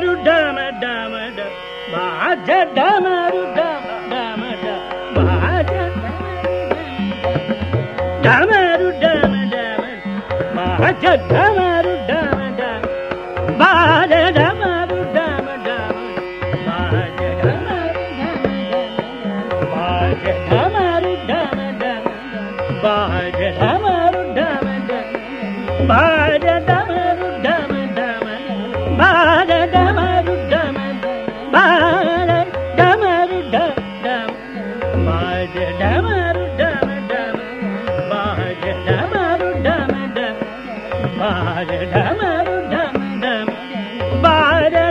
damaru dama dama da bhaja damaru dama dama da bhaja damaru dama dama bhaja damaru dama da bhaja damaru dama dama bhaja damaru dama da bhaja damaru dama da bhaja damaru dama da bhaja dama baja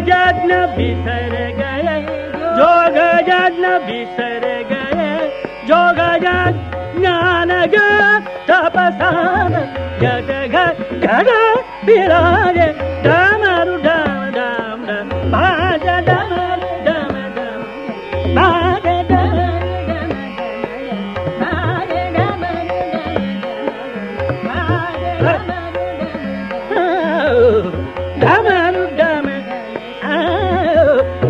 Gajan बिसर गए। जो गजन बिसर गए। जो गजन ज्ञान गपसान जग घर बिराजे।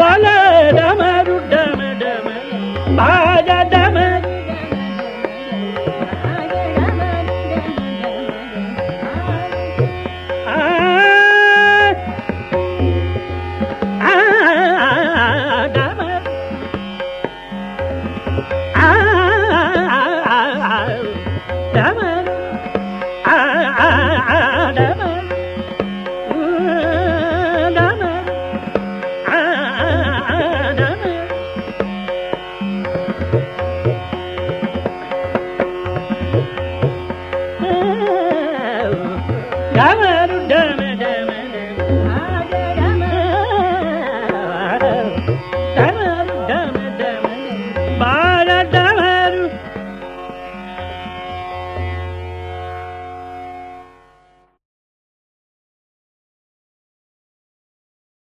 वल